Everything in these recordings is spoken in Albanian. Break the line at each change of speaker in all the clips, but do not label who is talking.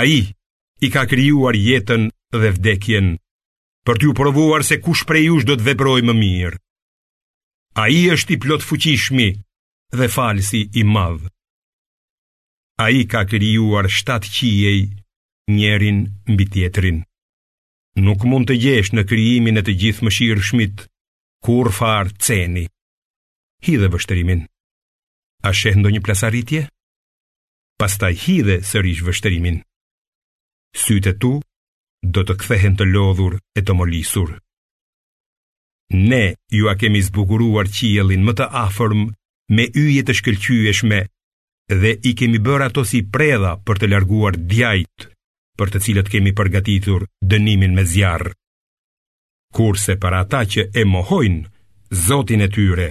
Ai i ka krijuar jetën dhe vdekjen, për t'ju provuar se kush prej jush do të veprojë më mirë. Ai është i plotfuqishmi dhe falësi i madh. Ai ka krijuar shtatë qiej njërin mbi tjetrin. Nuk mund të gjesh në krijimin e të gjithëmëshirshmit, kurrfarë ceni. Hidhe vështrimin. A sheh ndonjë plasaritje? pastaj hidhe sërish vështrimin. Sytë e tu do të kthehen të lodhur e të molisur. Ne jua kemi zbukuruar qiellin më të afërm me yje të shkëlqyeshme dhe i kemi bërë ato si predha për të larguar djajtë, për të cilët kemi përgatitur dënimin me zjarr. kurse për ata që e mohojnë Zotin e tyre,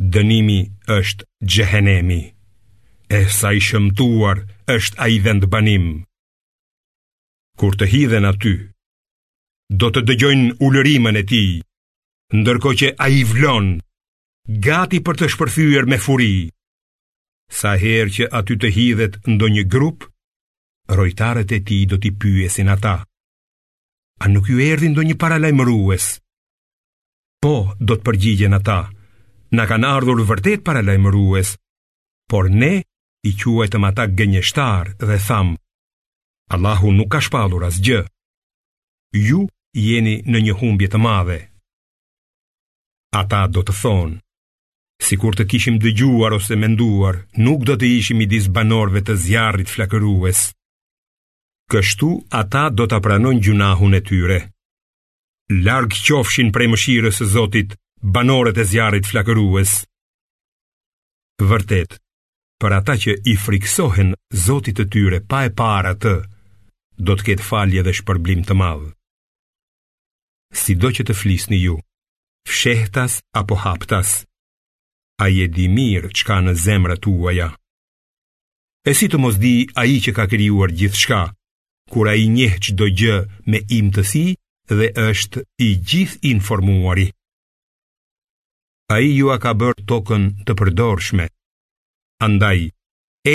dënimi është xhehenemi. E sa i shëmtuar është ai vendbanim. Kur të hidhen aty, do të dëgjojnë ulërimën e tij, ndërkohë që ai vlon gati për të shpërthyer me furi. Sa herë që aty të hidhet ndonjë grup, rojtarët e tij do t'i pyesin ata. A nuk ju erdhi ndonjë paralajmërues? Po, do të përgjigjen ata. Na kanë ardhur vërtet paralajmërues, por ne i quajtëm ata gënjeshtar dhe thamë, Allahu nuk ka shpallur asgjë. Ju jeni në një humbje të madhe. Ata do të thonë, sikur të kishim dëgjuar ose menduar, nuk do të ishim midis banorëve të zjarrit flakërues. kështu ata do ta pranojnë gjynahun e tyre. Larg qofshin prej mëshirës së Zotit banorët e zjarrit flakërues. Vërtet, për ata që i frikësohen Zotit të tyre pa e parë atë, do të ketë falje dhe shpërblim të madh. Sido që të flisni ju, fshehtas apo haptas, ai e di mirë ç'ka në zemrat tuaja. E si të mos dijë ai që ka krijuar gjithçka, kur ai njeh çdo gjë me imtësi dhe është i gjithinformuari. Ai jua ka bërë tokën të përdorshme, andaj,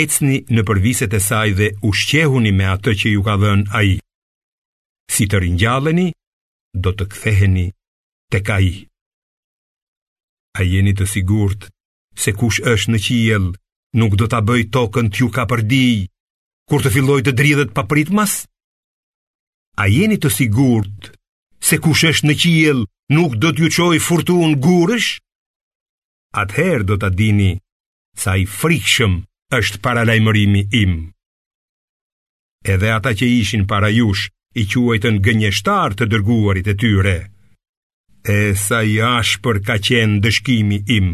ecni nëpër viset e saj dhe ushqehuni me atë që ju ka dhënë ai. Si të ringjalleni, do të ktheheni tek ai. A jeni të sigurt se kush është në qiell nuk do ta bëjë tokën t'ju kapërdijë, kur të fillojë të dridhet papritmas? A jeni të sigurt se kush është në qiell nuk do t'ju çojë furtunë gurësh? Atëherë do ta dini sa i frikshëm është paralajmërimi im. Edhe ata që ishin para jush i quajtën gënjeshtarë të dërguarit e tyre. E sa i ashpër ka qenë ndëshkimi im.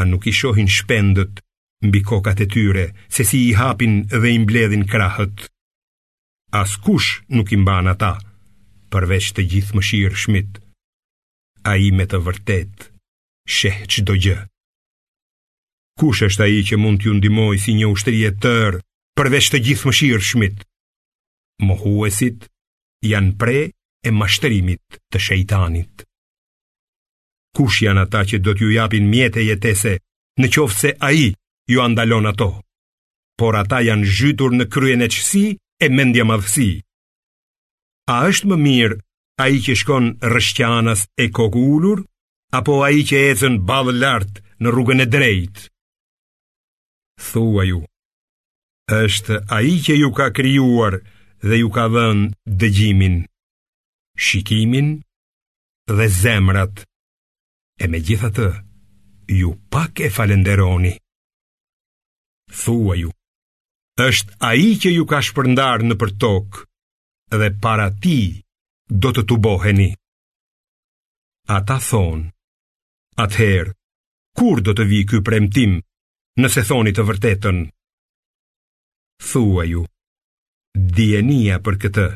A nuk i shohin shpendët mbi kokat e tyre se si i hapin dhe i mbledhin krahët? Askush nuk i mban ata, përveç të Gjithëmëshirshmit. Ai me të vërtetë, sheh çdo gjë. Kush është ai që mund t'ju ndihmojë si një ushtri e tërë përveç të Gjithëmëshirshmit? Mohuesit janë pre e mashtrimit të shejtanit. Kush janë ata që do t'ju japin mjete jetese në qoftë se ai jua ndalon ato? Por ata janë zhytur në kryeneçësi e mendjemadhësi, A është më mirë ai që shkon rrëshqanas e kokulur, apo ai që ecën ballëlart në rrugën e drejtë? Thuaju, është ai që ju ka krijuar dhe ju ka dhënë dëgjimin, shikimin dhe zemrat, e megjithatë, ju pak e falënderoni. Thuaju, është ai që ju ka shpërndarë nëpër tokë dhe para tij do të tuboheni. Ata thonë, atëherë, kur do të vijë ky premtim nëse thoni të vërtetën? Thuaju, dijenia për këtë,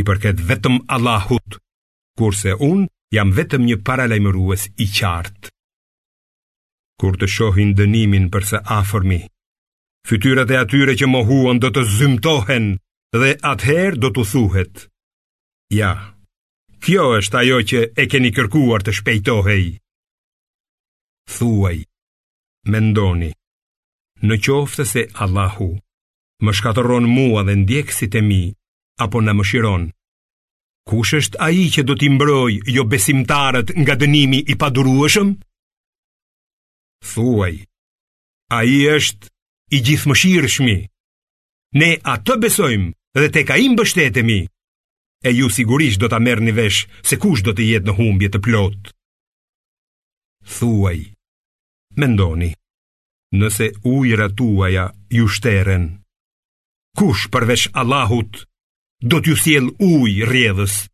i përket vetëm Allahut, kurse unë jam vetëm një paralajmërues i qartë. Kur të shohin dënimin për së afërmi, fytyrat e atyre që mohuan do të zymtohen dhe atëherë do t'u thuhet: Ja, kjo është ajo që e keni kërkuar të shpejtohej. Thuaj, mendoni, në qoftë se Allahu më shkatërron mua dhe ndjekësit e mi, apo na mëshiron, Kush është ai që do t'i mbrojë jobesimtarët nga dënimi i padurueshëm? Thuaj, ai është i Gjithëmëshirshmi. Ne atë besojmë dhe tek ai mbështetemi, e ju sigurisht do ta merrni vesh se kush do të jetë në humbje të plotë. Thuaj, mendoni, nëse ujërat tuaja ju shteren. Kush përveç Allahut do t'ju sjellë ujë rrjedhës?